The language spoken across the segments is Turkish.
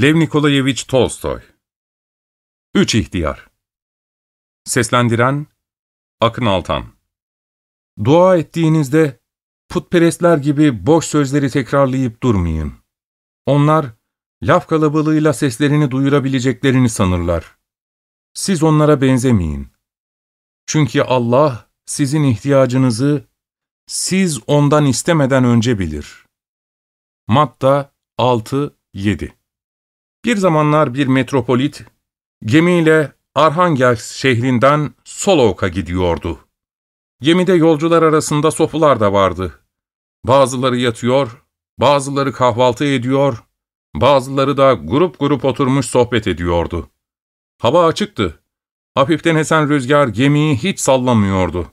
Lev Nikolayevich Tolstoy Üç İhtiyar Seslendiren Akın Altan Dua ettiğinizde putperestler gibi boş sözleri tekrarlayıp durmayın. Onlar, laf kalabalığıyla seslerini duyurabileceklerini sanırlar. Siz onlara benzemeyin. Çünkü Allah sizin ihtiyacınızı siz ondan istemeden önce bilir. Matta 6-7 Bir zamanlar bir metropolit, gemiyle Arhangelsk şehrinden Solovk'a gidiyordu. Gemide yolcular arasında sofular da vardı. Bazıları yatıyor, bazıları kahvaltı ediyor, bazıları da grup grup oturmuş sohbet ediyordu. Hava açıktı. Hafiften esen rüzgar gemiyi hiç sallamıyordu.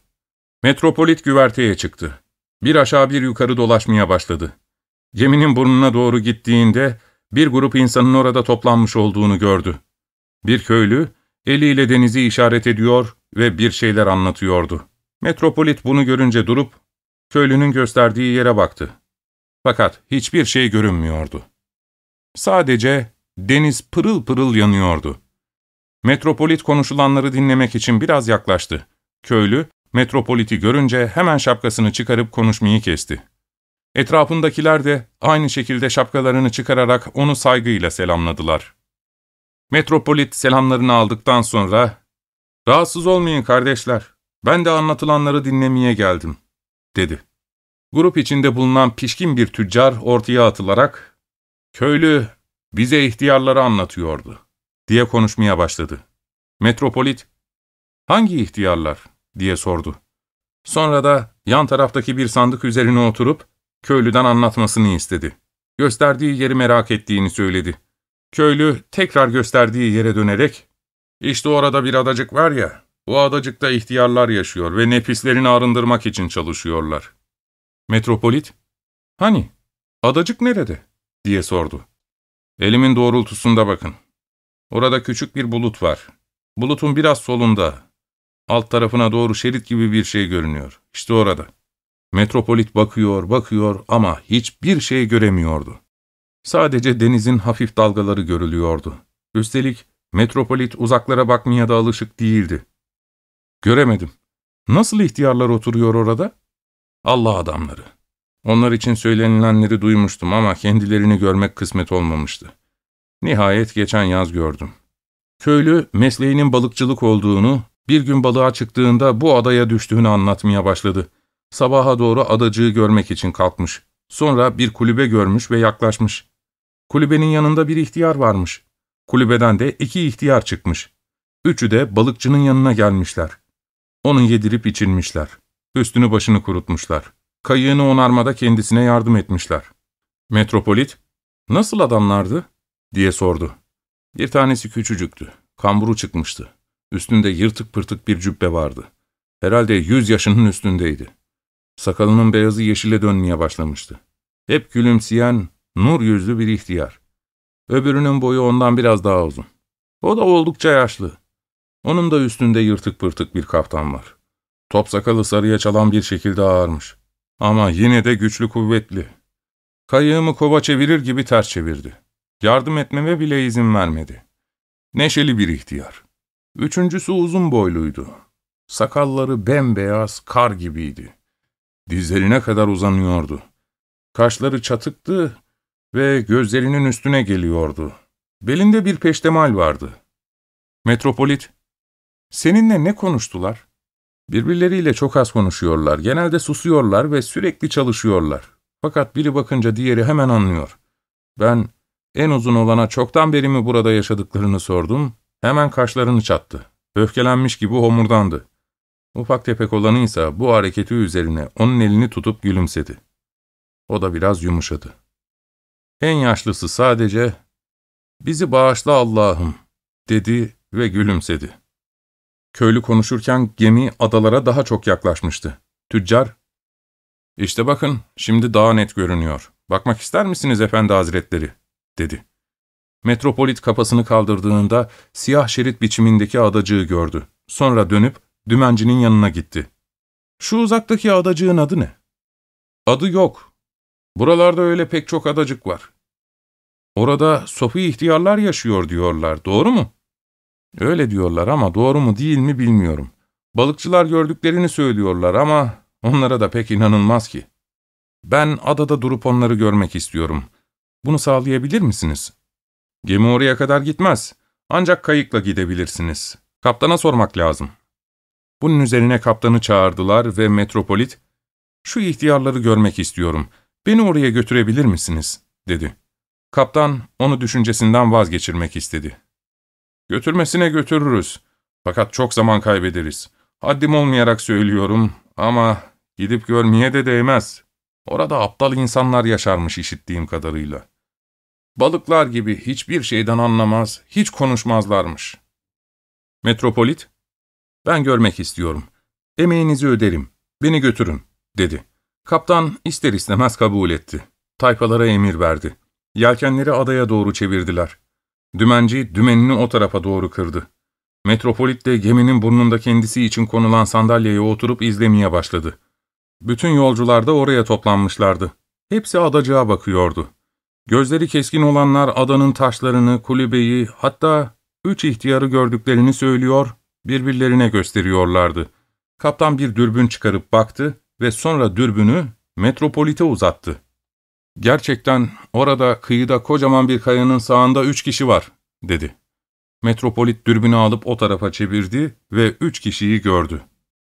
Metropolit güverteye çıktı. Bir aşağı bir yukarı dolaşmaya başladı. Geminin burnuna doğru gittiğinde bir grup insanın orada toplanmış olduğunu gördü. Bir köylü eliyle denizi işaret ediyor ve bir şeyler anlatıyordu. Metropolit bunu görünce durup köylünün gösterdiği yere baktı. Fakat hiçbir şey görünmüyordu. Sadece deniz pırıl pırıl yanıyordu. Metropolit konuşulanları dinlemek için biraz yaklaştı. Köylü, metropoliti görünce hemen şapkasını çıkarıp konuşmayı kesti. Etrafındakiler de aynı şekilde şapkalarını çıkararak onu saygıyla selamladılar. Metropolit selamlarını aldıktan sonra, ''Rahatsız olmayın kardeşler, ben de anlatılanları dinlemeye geldim.'' dedi. Grup içinde bulunan pişkin bir tüccar ortaya atılarak, ''Köylü bize ihtiyarları anlatıyordu.'' diye konuşmaya başladı. Metropolit, ''Hangi ihtiyarlar?'' diye sordu. Sonra da yan taraftaki bir sandık üzerine oturup köylüden anlatmasını istedi. Gösterdiği yeri merak ettiğini söyledi. Köylü tekrar gösterdiği yere dönerek, ''İşte orada bir adacık var ya, bu adacıkta ihtiyarlar yaşıyor ve nefislerini arındırmak için çalışıyorlar.'' Metropolit, ''Hani, adacık nerede?'' diye sordu. ''Elimin doğrultusunda bakın. Orada küçük bir bulut var. Bulutun biraz solunda. Alt tarafına doğru şerit gibi bir şey görünüyor. İşte orada.'' Metropolit bakıyor, bakıyor ama hiçbir şey göremiyordu. Sadece denizin hafif dalgaları görülüyordu. Üstelik metropolit uzaklara bakmaya da alışık değildi. Göremedim. Nasıl ihtiyarlar oturuyor orada? Allah adamları. Onlar için söylenilenleri duymuştum ama kendilerini görmek kısmet olmamıştı. Nihayet geçen yaz gördüm. Köylü mesleğinin balıkçılık olduğunu, bir gün balığa çıktığında bu adaya düştüğünü anlatmaya başladı. Sabaha doğru adacığı görmek için kalkmış. Sonra bir kulübe görmüş ve yaklaşmış. Kulübenin yanında bir ihtiyar varmış. Kulübeden de iki ihtiyar çıkmış. Üçü de balıkçının yanına gelmişler. Onu yedirip içinmişler. Üstünü başını kurutmuşlar. Kayığını onarmada kendisine yardım etmişler. Metropolit, ''Nasıl adamlardı?'' diye sordu. Bir tanesi küçücüktü. Kamburu çıkmıştı. Üstünde yırtık pırtık bir cübbe vardı. Herhalde yüz yaşının üstündeydi. Sakalının beyazı yeşile dönmeye başlamıştı. Hep gülümseyen, nur yüzlü bir ihtiyar. Öbürünün boyu ondan biraz daha uzun. O da oldukça yaşlı. Onun da üstünde yırtık pırtık bir kaftan var. Top sakalı sarıya çalan bir şekilde ağarmış. Ama yine de güçlü kuvvetli. Kayığımı kova çevirir gibi ters çevirdi. Yardım etmeme bile izin vermedi. Neşeli bir ihtiyar. Üçüncüsü uzun boyluydu. Sakalları bembeyaz kar gibiydi. Dizlerine kadar uzanıyordu. Kaşları çatıktı ve gözlerinin üstüne geliyordu. Belinde bir peştemal vardı. Metropolit, ''Seninle ne konuştular?'' Birbirleriyle çok az konuşuyorlar, genelde susuyorlar ve sürekli çalışıyorlar. Fakat biri bakınca diğeri hemen anlıyor. Ben en uzun olana çoktan beri mi burada yaşadıklarını sordum, hemen kaşlarını çattı. Öfkelenmiş gibi homurdandı. Ufak tefek olanıysa bu hareketi üzerine onun elini tutup gülümsedi. O da biraz yumuşadı. En yaşlısı sadece, ''Bizi bağışla Allah'ım'' dedi ve gülümsedi. Köylü konuşurken gemi adalara daha çok yaklaşmıştı. Tüccar, ''İşte bakın, şimdi daha net görünüyor. Bakmak ister misiniz efendi hazretleri?'' dedi. Metropolit kafasını kaldırdığında siyah şerit biçimindeki adacığı gördü. Sonra dönüp dümencinin yanına gitti. ''Şu uzaktaki adacığın adı ne?'' ''Adı yok. Buralarda öyle pek çok adacık var.'' orada sofi ihtiyarlar yaşıyor diyorlar, doğru mu? Öyle diyorlar ama doğru mu değil mi bilmiyorum. Balıkçılar gördüklerini söylüyorlar ama onlara da pek inanılmaz ki. Ben adada durup onları görmek istiyorum. Bunu sağlayabilir misiniz? Gemi oraya kadar gitmez. Ancak kayıkla gidebilirsiniz. Kaptana sormak lazım. Bunun üzerine kaptanı çağırdılar ve metropolit, ''Şu ihtiyarları görmek istiyorum. Beni oraya götürebilir misiniz?'' dedi. Kaptan onu düşüncesinden vazgeçirmek istedi. ''Götürmesine götürürüz. Fakat çok zaman kaybederiz. Haddim olmayarak söylüyorum ama gidip görmeye de değmez. Orada aptal insanlar yaşarmış işittiğim kadarıyla. Balıklar gibi hiçbir şeyden anlamaz, hiç konuşmazlarmış. Metropolit, ben görmek istiyorum. Emeğinizi öderim, beni götürün, dedi. Kaptan ister istemez kabul etti. Tayfalara emir verdi. Yelkenleri adaya doğru çevirdiler. Dümenci dümenini o tarafa doğru kırdı. Metropolit de geminin burnunda kendisi için konulan sandalyeye oturup izlemeye başladı. Bütün yolcular da oraya toplanmışlardı. Hepsi adacığa bakıyordu. Gözleri keskin olanlar adanın taşlarını, kulübeyi, hatta üç ihtiyarı gördüklerini söylüyor, birbirlerine gösteriyorlardı. Kaptan bir dürbün çıkarıp baktı ve sonra dürbünü metropolite uzattı. ''Gerçekten orada kıyıda kocaman bir kayanın sağında üç kişi var.'' dedi. Metropolit dürbünü alıp o tarafa çevirdi ve üç kişiyi gördü.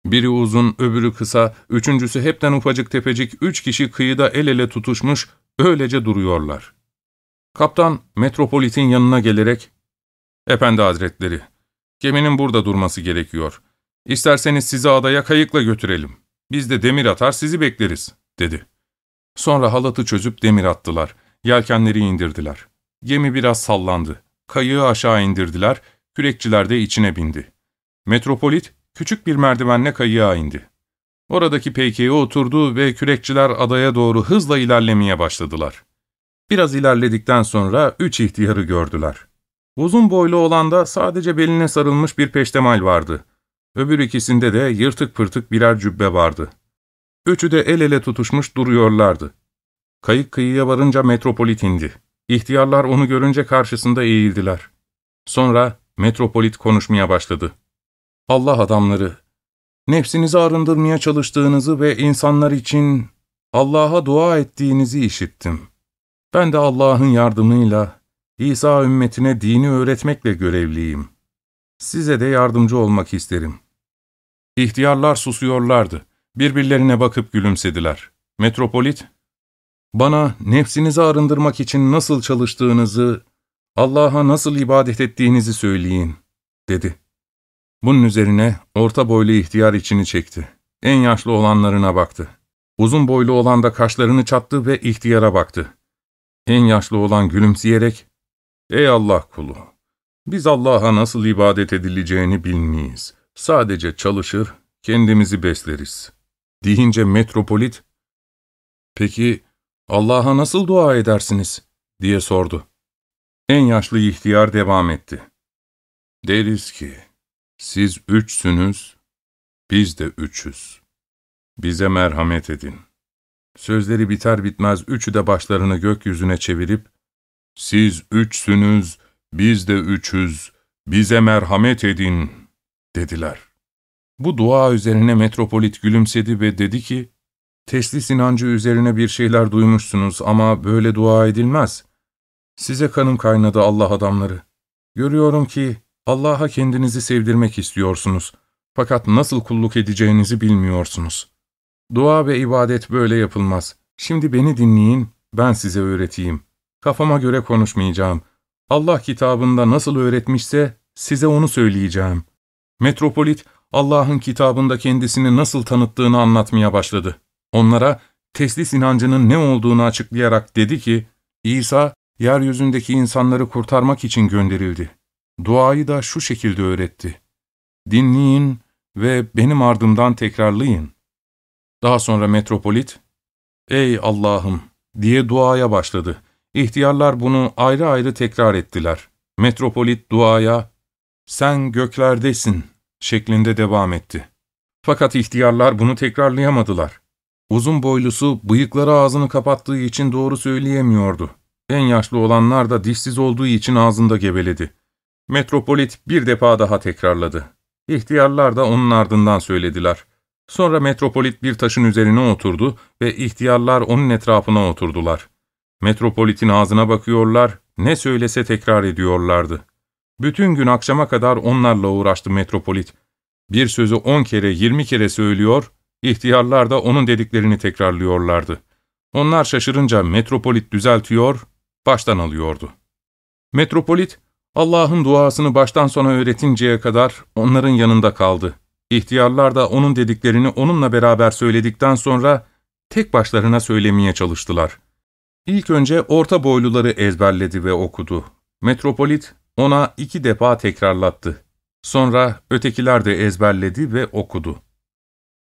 Biri uzun, öbürü kısa, üçüncüsü hepten ufacık tepecik üç kişi kıyıda el ele tutuşmuş, öylece duruyorlar. Kaptan, Metropolit'in yanına gelerek, ''Efendi hazretleri, geminin burada durması gerekiyor. İsterseniz sizi adaya kayıkla götürelim. Biz de demir atar sizi bekleriz.'' dedi. Sonra halatı çözüp demir attılar. Yelkenleri indirdiler. Gemi biraz sallandı. Kayığı aşağı indirdiler, kürekçiler de içine bindi. Metropolit, küçük bir merdivenle kayığa indi. Oradaki peykeye oturdu ve kürekçiler adaya doğru hızla ilerlemeye başladılar. Biraz ilerledikten sonra üç ihtiyarı gördüler. Uzun boylu olan da sadece beline sarılmış bir peştemal vardı. Öbür ikisinde de yırtık pırtık birer cübbe vardı. Üçü de el ele tutuşmuş duruyorlardı. Kayık kıyıya varınca metropolit indi. İhtiyarlar onu görünce karşısında eğildiler. Sonra metropolit konuşmaya başladı. Allah adamları, nefsinizi arındırmaya çalıştığınızı ve insanlar için Allah'a dua ettiğinizi işittim. Ben de Allah'ın yardımıyla İsa ümmetine dini öğretmekle görevliyim. Size de yardımcı olmak isterim. İhtiyarlar susuyorlardı. Birbirlerine bakıp gülümsediler. Metropolit, bana nefsinizi arındırmak için nasıl çalıştığınızı, Allah'a nasıl ibadet ettiğinizi söyleyin, dedi. Bunun üzerine orta boylu ihtiyar içini çekti. En yaşlı olanlarına baktı. Uzun boylu olan da kaşlarını çattı ve ihtiyara baktı. En yaşlı olan gülümseyerek, ''Ey Allah kulu, biz Allah'a nasıl ibadet edileceğini bilmeyiz. Sadece çalışır, kendimizi besleriz.'' deyince metropolit, ''Peki Allah'a nasıl dua edersiniz?'' diye sordu. En yaşlı ihtiyar devam etti. ''Deriz ki, siz üçsünüz, biz de üçüz. Bize merhamet edin. Sözleri biter bitmez üçü de başlarını gökyüzüne çevirip, siz üçsünüz, biz de üçüz, bize merhamet edin, dediler. Bu dua üzerine metropolit gülümsedi ve dedi ki, teslis inancı üzerine bir şeyler duymuşsunuz ama böyle dua edilmez. Size kanım kaynadı Allah adamları. Görüyorum ki Allah'a kendinizi sevdirmek istiyorsunuz. Fakat nasıl kulluk edeceğinizi bilmiyorsunuz. Dua ve ibadet böyle yapılmaz. Şimdi beni dinleyin, ben size öğreteyim. Kafama göre konuşmayacağım. Allah kitabında nasıl öğretmişse size onu söyleyeceğim. Metropolit, Allah'ın kitabında kendisini nasıl tanıttığını anlatmaya başladı. Onlara teslis inancının ne olduğunu açıklayarak dedi ki, İsa, yeryüzündeki insanları kurtarmak için gönderildi. Duayı da şu şekilde öğretti. Dinleyin ve benim ardımdan tekrarlayın. Daha sonra metropolit, ''Ey Allah'ım!'' diye duaya başladı. İhtiyarlar bunu ayrı ayrı tekrar ettiler. Metropolit duaya, ''Sen göklerdesin'' şeklinde devam etti. Fakat ihtiyarlar bunu tekrarlayamadılar. Uzun boylusu bıyıkları ağzını kapattığı için doğru söyleyemiyordu. En yaşlı olanlar da dişsiz olduğu için ağzında geveledi. Metropolit bir defa daha tekrarladı. İhtiyarlar da onun ardından söylediler. Sonra metropolit bir taşın üzerine oturdu ve ihtiyarlar onun etrafına oturdular. Metropolitin ağzına bakıyorlar, ne söylese tekrar ediyorlardı. Bütün gün akşama kadar onlarla uğraştı metropolit. Bir sözü on kere, yirmi kere söylüyor, ihtiyarlar da onun dediklerini tekrarlıyorlardı. Onlar şaşırınca metropolit düzeltiyor, baştan alıyordu. Metropolit, Allah'ın duasını baştan sona öğretinceye kadar onların yanında kaldı. İhtiyarlar da onun dediklerini onunla beraber söyledikten sonra tek başlarına söylemeye çalıştılar. İlk önce orta boyluları ezberledi ve okudu. Metropolit ona iki defa tekrarlattı. Sonra ötekiler de ezberledi ve okudu.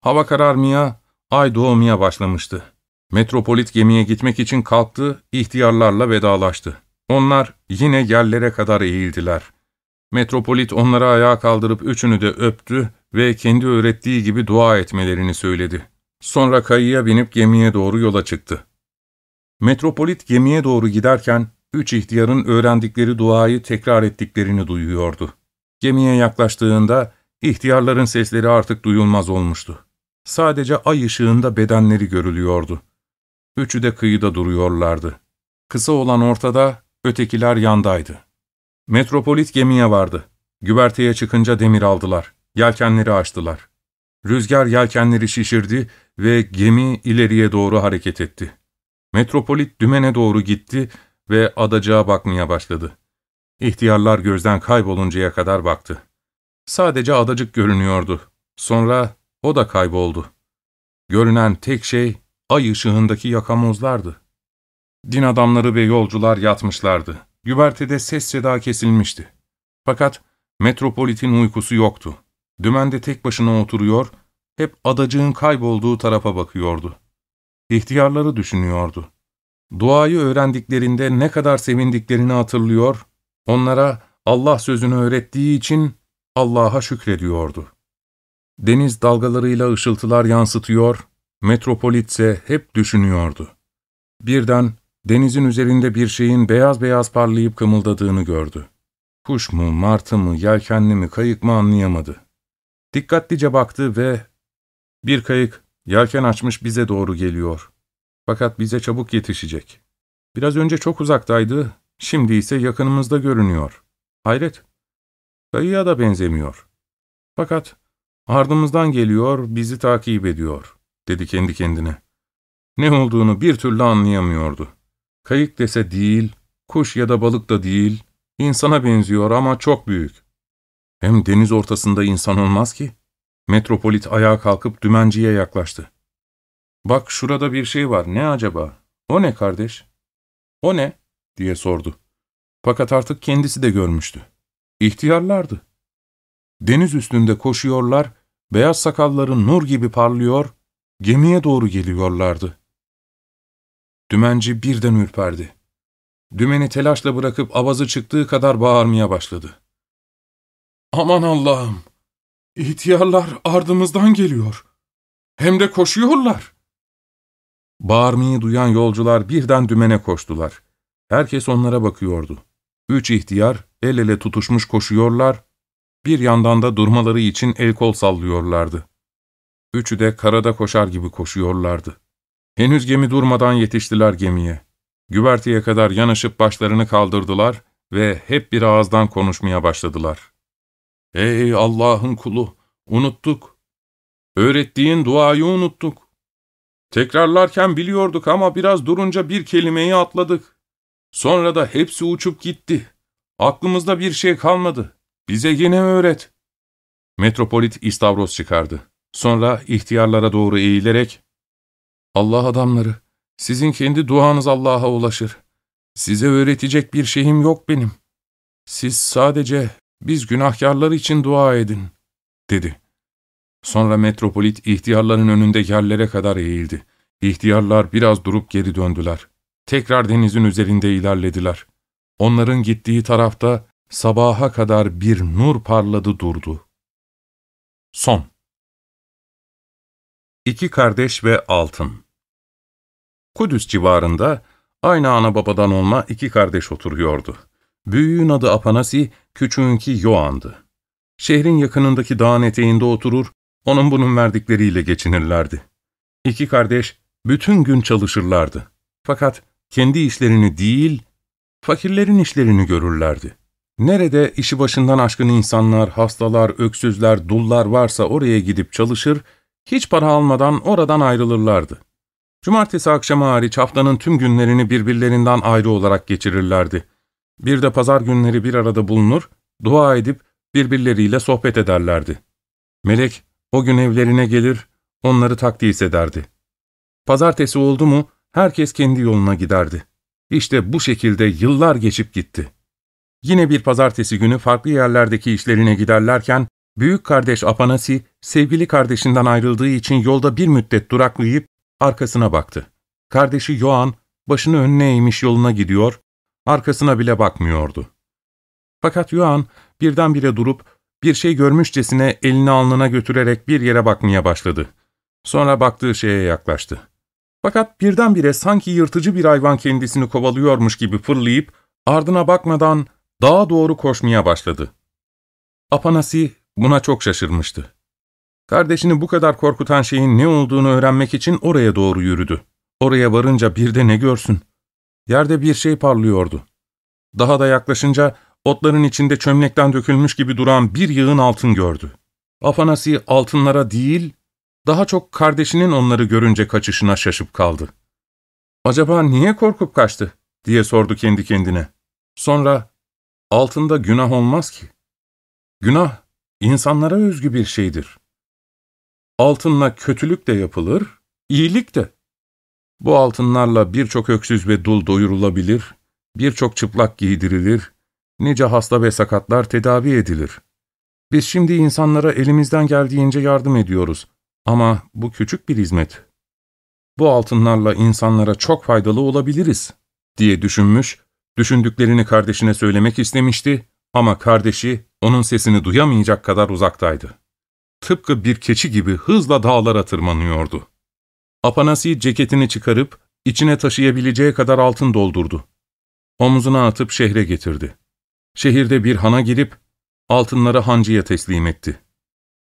Hava kararmaya, ay doğmaya başlamıştı. Metropolit gemiye gitmek için kalktı, ihtiyarlarla vedalaştı. Onlar yine yerlere kadar eğildiler. Metropolit onları ayağa kaldırıp üçünü de öptü ve kendi öğrettiği gibi dua etmelerini söyledi. Sonra kayıya binip gemiye doğru yola çıktı. Metropolit gemiye doğru giderken, üç ihtiyarın öğrendikleri duayı tekrar ettiklerini duyuyordu. Gemiye yaklaştığında, ihtiyarların sesleri artık duyulmaz olmuştu. Sadece ay ışığında bedenleri görülüyordu. Üçü de kıyıda duruyorlardı. Kısa olan ortada, ötekiler yandaydı. Metropolit gemiye vardı. Güverteye çıkınca demir aldılar. Yelkenleri açtılar. Rüzgar yelkenleri şişirdi ve gemi ileriye doğru hareket etti. Metropolit dümene doğru gitti ve adacığa bakmaya başladı. İhtiyarlar gözden kayboluncaya kadar baktı. Sadece adacık görünüyordu. Sonra o da kayboldu. Görünen tek şey ay ışığındaki yakamozlardı. Din adamları ve yolcular yatmışlardı. Güvertede ses seda kesilmişti. Fakat metropolitin uykusu yoktu. Dümende tek başına oturuyor, hep adacığın kaybolduğu tarafa bakıyordu. İhtiyarları düşünüyordu. Duayı öğrendiklerinde ne kadar sevindiklerini hatırlıyor, onlara Allah sözünü öğrettiği için Allah'a şükrediyordu. Deniz dalgalarıyla ışıltılar yansıtıyor, metropolit ise hep düşünüyordu. Birden denizin üzerinde bir şeyin beyaz beyaz parlayıp kımıldadığını gördü. Kuş mu, martı mı, yelkenli mi, kayık mı anlayamadı. Dikkatlice baktı ve bir kayık yelken açmış bize doğru geliyor. Fakat bize çabuk yetişecek. Biraz önce çok uzaktaydı, şimdi ise yakınımızda görünüyor. Hayret, kayığa da benzemiyor. Fakat ardımızdan geliyor, bizi takip ediyor, dedi kendi kendine. Ne olduğunu bir türlü anlayamıyordu. Kayık dese değil, kuş ya da balık da değil, insana benziyor ama çok büyük. Hem deniz ortasında insan olmaz ki. Metropolit ayağa kalkıp dümenciye yaklaştı. ''Bak şurada bir şey var, ne acaba? O ne kardeş?'' ''O ne?'' diye sordu. Fakat artık kendisi de görmüştü. İhtiyarlardı. Deniz üstünde koşuyorlar, beyaz sakalları nur gibi parlıyor, gemiye doğru geliyorlardı. Dümenci birden ürperdi. Dümeni telaşla bırakıp avazı çıktığı kadar bağırmaya başladı. ''Aman Allah'ım! İhtiyarlar ardımızdan geliyor. Hem de koşuyorlar.'' Bağırmayı duyan yolcular birden dümene koştular. Herkes onlara bakıyordu. Üç ihtiyar el ele tutuşmuş koşuyorlar, bir yandan da durmaları için el kol sallıyorlardı. Üçü de karada koşar gibi koşuyorlardı. Henüz gemi durmadan yetiştiler gemiye. Güverteye kadar yanaşıp başlarını kaldırdılar ve hep bir ağızdan konuşmaya başladılar. ''Ey Allah'ın kulu, unuttuk. Öğrettiğin duayı unuttuk. Tekrarlarken biliyorduk ama biraz durunca bir kelimeyi atladık. Sonra da hepsi uçup gitti. Aklımızda bir şey kalmadı. Bize yine öğret.'' Metropolit istavros çıkardı. Sonra ihtiyarlara doğru eğilerek, ''Allah adamları, sizin kendi duanız Allah'a ulaşır. Size öğretecek bir şeyim yok benim. Siz sadece biz günahkarlar için dua edin, dedi. Sonra metropolit ihtiyarların önünde yerlere kadar eğildi. İhtiyarlar biraz durup geri döndüler. Tekrar denizin üzerinde ilerlediler. Onların gittiği tarafta sabaha kadar bir nur parladı durdu. Son İki Kardeş ve Altın Kudüs civarında Aynı ana babadan olma iki kardeş oturuyordu. Büyüğün adı Apanasi, küçüğünki Yoğan'dı. Şehrin yakınındaki dağın eteğinde oturur, onun bunun verdikleriyle geçinirlerdi. İki kardeş bütün gün çalışırlardı. Fakat kendi işlerini değil, fakirlerin işlerini görürlerdi. Nerede işi başından aşkın insanlar, hastalar, öksüzler, dullar varsa oraya gidip çalışır, hiç para almadan oradan ayrılırlardı. Cumartesi akşamı hariç haftanın tüm günlerini birbirlerinden ayrı olarak geçirirlerdi. Bir de pazar günleri bir arada bulunur, dua edip birbirleriyle sohbet ederlerdi. Melek o gün evlerine gelir, onları takdis ederdi. Pazartesi oldu mu herkes kendi yoluna giderdi. İşte bu şekilde yıllar geçip gitti. Yine bir pazartesi günü farklı yerlerdeki işlerine giderlerken, büyük kardeş Apanasi, sevgili kardeşinden ayrıldığı için yolda bir müddet duraklayıp arkasına baktı. Kardeşi Yoğan, başını önüne eğmiş yoluna gidiyor, arkasına bile bakmıyordu. Fakat Yoğan birdenbire durup, bir şey görmüşçesine elini alnına götürerek bir yere bakmaya başladı. Sonra baktığı şeye yaklaştı. Fakat birdenbire sanki yırtıcı bir hayvan kendisini kovalıyormuş gibi fırlayıp, ardına bakmadan dağa doğru koşmaya başladı. Apanasi buna çok şaşırmıştı. Kardeşini bu kadar korkutan şeyin ne olduğunu öğrenmek için oraya doğru yürüdü. Oraya varınca bir de ne görsün? Yerde bir şey parlıyordu. Daha da yaklaşınca otların içinde çömlekten dökülmüş gibi duran bir yığın altın gördü. Afanasi altınlara değil, daha çok kardeşinin onları görünce kaçışına şaşıp kaldı. ''Acaba niye korkup kaçtı?'' diye sordu kendi kendine. Sonra, ''Altında günah olmaz ki. Günah, insanlara özgü bir şeydir. Altınla kötülük de yapılır, iyilik de. Bu altınlarla birçok öksüz ve dul doyurulabilir, birçok çıplak giydirilir, nice hasta ve sakatlar tedavi edilir. Biz şimdi insanlara elimizden geldiğince yardım ediyoruz ama bu küçük bir hizmet. Bu altınlarla insanlara çok faydalı olabiliriz, diye düşünmüş, düşündüklerini kardeşine söylemek istemişti ama kardeşi onun sesini duyamayacak kadar uzaktaydı. Tıpkı bir keçi gibi hızla dağlara tırmanıyordu. Apanasi ceketini çıkarıp içine taşıyabileceği kadar altın doldurdu. Omzuna atıp şehre getirdi. Şehirde bir hana girip altınları hancıya teslim etti.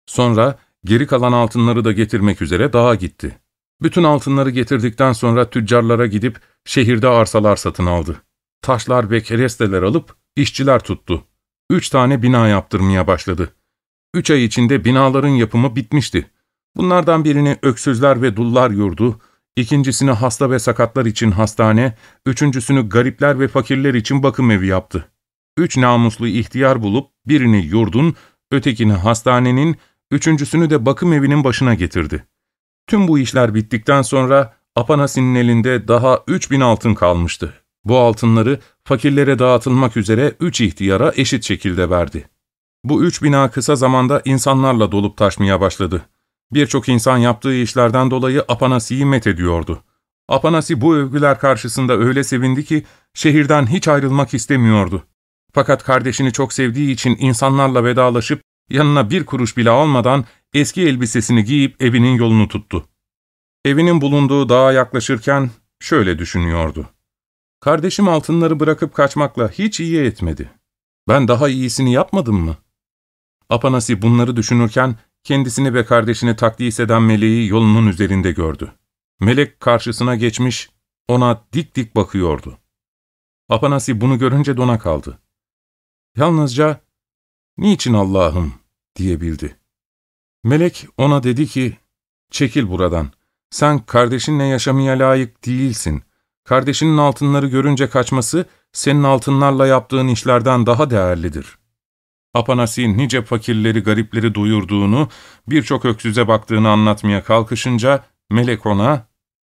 Sonra geri kalan altınları da getirmek üzere dağa gitti. Bütün altınları getirdikten sonra tüccarlara gidip şehirde arsalar satın aldı. Taşlar ve keresteler alıp işçiler tuttu. Üç tane bina yaptırmaya başladı. Üç ay içinde binaların yapımı bitmişti. Bunlardan birini öksüzler ve dullar yurdu, ikincisini hasta ve sakatlar için hastane, üçüncüsünü garipler ve fakirler için bakım evi yaptı. Üç namuslu ihtiyar bulup birini yurdun, ötekini hastanenin, üçüncüsünü de bakım evinin başına getirdi. Tüm bu işler bittikten sonra Apanasi'nin elinde daha üç bin altın kalmıştı. Bu altınları fakirlere dağıtılmak üzere üç ihtiyara eşit şekilde verdi. Bu üç bina kısa zamanda insanlarla dolup taşmaya başladı. Birçok insan yaptığı işlerden dolayı Apanasi'yi met ediyordu. Apanasi bu övgüler karşısında öyle sevindi ki şehirden hiç ayrılmak istemiyordu. Fakat kardeşini çok sevdiği için insanlarla vedalaşıp yanına bir kuruş bile almadan eski elbisesini giyip evinin yolunu tuttu. Evinin bulunduğu dağa yaklaşırken şöyle düşünüyordu. Kardeşim altınları bırakıp kaçmakla hiç iyi etmedi. Ben daha iyisini yapmadım mı? Apanasi bunları düşünürken kendisini ve kardeşini takdis eden meleği yolunun üzerinde gördü. Melek karşısına geçmiş, ona dik dik bakıyordu. Apanasi bunu görünce dona kaldı. Yalnızca, ''Niçin Allah'ım?'' diyebildi. Melek ona dedi ki, ''Çekil buradan. Sen kardeşinle yaşamaya layık değilsin. Kardeşinin altınları görünce kaçması, senin altınlarla yaptığın işlerden daha değerlidir.'' Apanasi nice fakirleri, garipleri duyurduğunu, birçok öksüze baktığını anlatmaya kalkışınca, melek ona,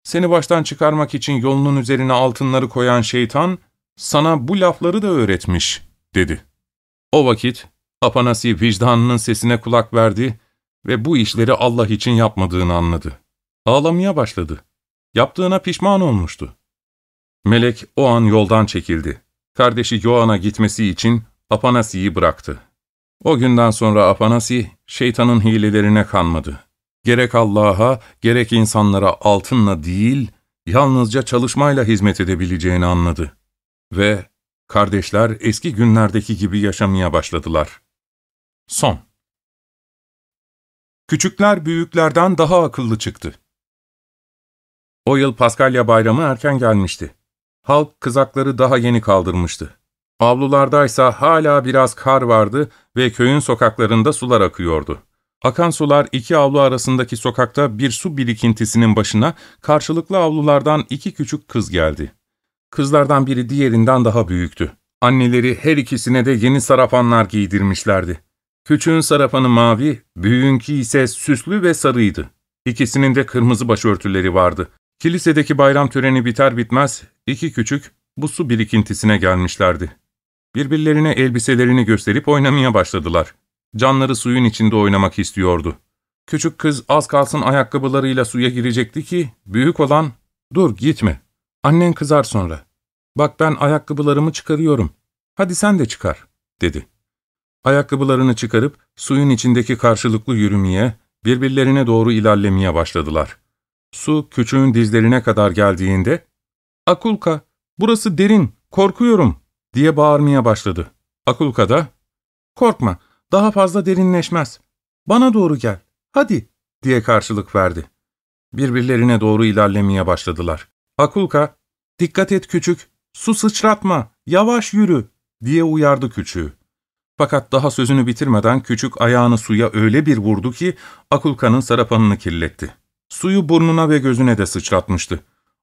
''Seni baştan çıkarmak için yolunun üzerine altınları koyan şeytan, sana bu lafları da öğretmiş.'' dedi. O vakit Apanasi vicdanının sesine kulak verdi ve bu işleri Allah için yapmadığını anladı. Ağlamaya başladı. Yaptığına pişman olmuştu. Melek o an yoldan çekildi. Kardeşi Yoan'a gitmesi için Apanasi'yi bıraktı. O günden sonra Apanasi, şeytanın hilelerine kanmadı. Gerek Allah'a, gerek insanlara altınla değil, yalnızca çalışmayla hizmet edebileceğini anladı. Ve kardeşler eski günlerdeki gibi yaşamaya başladılar. Son Küçükler büyüklerden daha akıllı çıktı. O yıl Paskalya bayramı erken gelmişti. Halk kızakları daha yeni kaldırmıştı. Avlulardaysa hala biraz kar vardı ve köyün sokaklarında sular akıyordu. Akan sular iki avlu arasındaki sokakta bir su birikintisinin başına karşılıklı avlulardan iki küçük kız geldi. Kızlardan biri diğerinden daha büyüktü. Anneleri her ikisine de yeni sarapanlar giydirmişlerdi. Küçüğün sarapanı mavi, büyüğünki ise süslü ve sarıydı. İkisinin de kırmızı başörtüleri vardı. Kilisedeki bayram töreni biter bitmez iki küçük bu su birikintisine gelmişlerdi. Birbirlerine elbiselerini gösterip oynamaya başladılar. Canları suyun içinde oynamak istiyordu. Küçük kız az kalsın ayakkabılarıyla suya girecekti ki, büyük olan, ''Dur gitme, annen kızar sonra. Bak ben ayakkabılarımı çıkarıyorum, hadi sen de çıkar.'' dedi. Ayakkabılarını çıkarıp suyun içindeki karşılıklı yürümeye, birbirlerine doğru ilerlemeye başladılar. Su küçüğün dizlerine kadar geldiğinde, ''Akulka, burası derin, korkuyorum.'' Diye bağırmaya başladı. Akulka da, ''Korkma, daha fazla derinleşmez. Bana doğru gel, hadi.'' diye karşılık verdi. Birbirlerine doğru ilerlemeye başladılar. Akulka, ''Dikkat et küçük, su sıçratma, yavaş yürü.'' diye uyardı küçüğü. Fakat daha sözünü bitirmeden küçük ayağını suya öyle bir vurdu ki Akulka'nın sarapanını kirletti. Suyu burnuna ve gözüne de sıçratmıştı.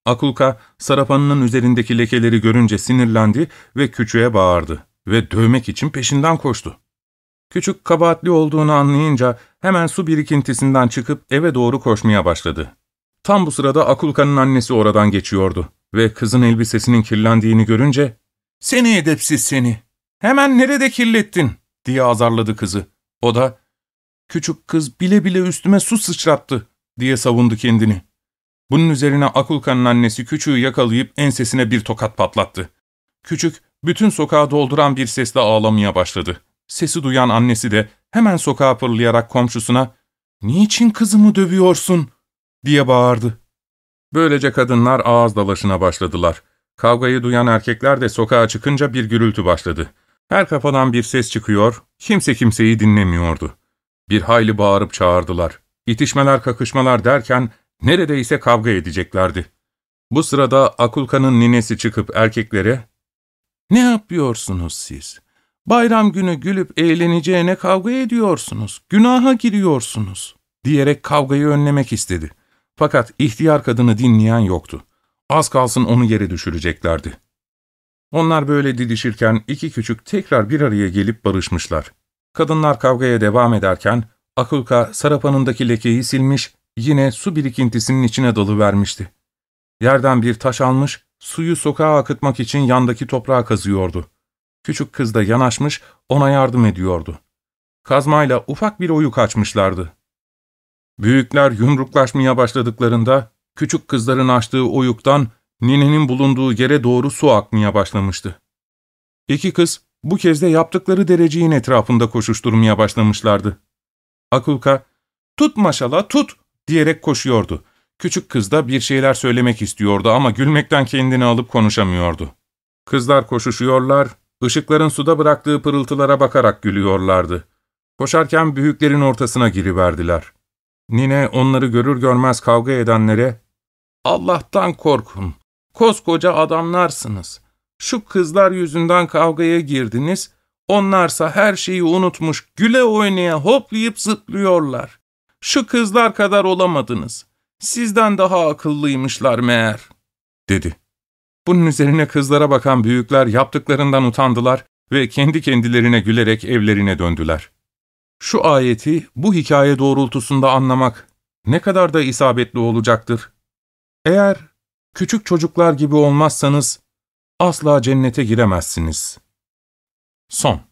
Akulka, sarapanının üzerindeki lekeleri görünce sinirlendi ve küçüğe bağırdı ve dövmek için peşinden koştu. Küçük kabahatli olduğunu anlayınca hemen su birikintisinden çıkıp eve doğru koşmaya başladı. Tam bu sırada Akulka'nın annesi oradan geçiyordu ve kızın elbisesinin kirlendiğini görünce ''Seni edepsiz seni! Hemen nerede kirlettin?'' diye azarladı kızı. O da ''Küçük kız bile bile üstüme su sıçrattı.'' diye savundu kendini. Bunun üzerine Akulka'nın annesi küçüğü yakalayıp ensesine bir tokat patlattı. Küçük, bütün sokağı dolduran bir sesle ağlamaya başladı. Sesi duyan annesi de hemen sokağa fırlayarak komşusuna ''Niçin kızımı dövüyorsun?'' diye bağırdı. Böylece kadınlar ağız dalaşına başladılar. Kavgayı duyan erkekler de sokağa çıkınca bir gürültü başladı. Her kafadan bir ses çıkıyor, kimse kimseyi dinlemiyordu. Bir hayli bağırıp çağırdılar. İtişmeler kakışmalar derken neredeyse kavga edeceklerdi. Bu sırada Akulka'nın ninesi çıkıp erkeklere ''Ne yapıyorsunuz siz? Bayram günü gülüp eğleneceğine kavga ediyorsunuz, günaha giriyorsunuz.'' diyerek kavgayı önlemek istedi. Fakat ihtiyar kadını dinleyen yoktu. Az kalsın onu yere düşüreceklerdi. Onlar böyle didişirken iki küçük tekrar bir araya gelip barışmışlar. Kadınlar kavgaya devam ederken Akulka sarapanındaki lekeyi silmiş, yine su birikintisinin içine dalıvermişti. Yerden bir taş almış, suyu sokağa akıtmak için yandaki toprağa kazıyordu. Küçük kız da yanaşmış, ona yardım ediyordu. Kazmayla ufak bir oyuk açmışlardı. Büyükler yumruklaşmaya başladıklarında, küçük kızların açtığı oyuktan ninenin bulunduğu yere doğru su akmaya başlamıştı. İki kız bu kez de yaptıkları dereceğin etrafında koşuşturmaya başlamışlardı. Akulka, ''Tut maşallah, tut!'' Diyerek koşuyordu. Küçük kız da bir şeyler söylemek istiyordu ama gülmekten kendini alıp konuşamıyordu. Kızlar koşuşuyorlar, ışıkların suda bıraktığı pırıltılara bakarak gülüyorlardı. Koşarken büyüklerin ortasına giriverdiler. Nine onları görür görmez kavga edenlere, ''Allah'tan korkun, koskoca adamlarsınız. Şu kızlar yüzünden kavgaya girdiniz, onlarsa her şeyi unutmuş, güle oynaya hoplayıp zıplıyorlar. Şu kızlar kadar olamadınız. Sizden daha akıllıymışlar meğer, dedi. Bunun üzerine kızlara bakan büyükler yaptıklarından utandılar ve kendi kendilerine gülerek evlerine döndüler. Şu ayeti bu hikaye doğrultusunda anlamak ne kadar da isabetli olacaktır. Eğer küçük çocuklar gibi olmazsanız asla cennete giremezsiniz. Son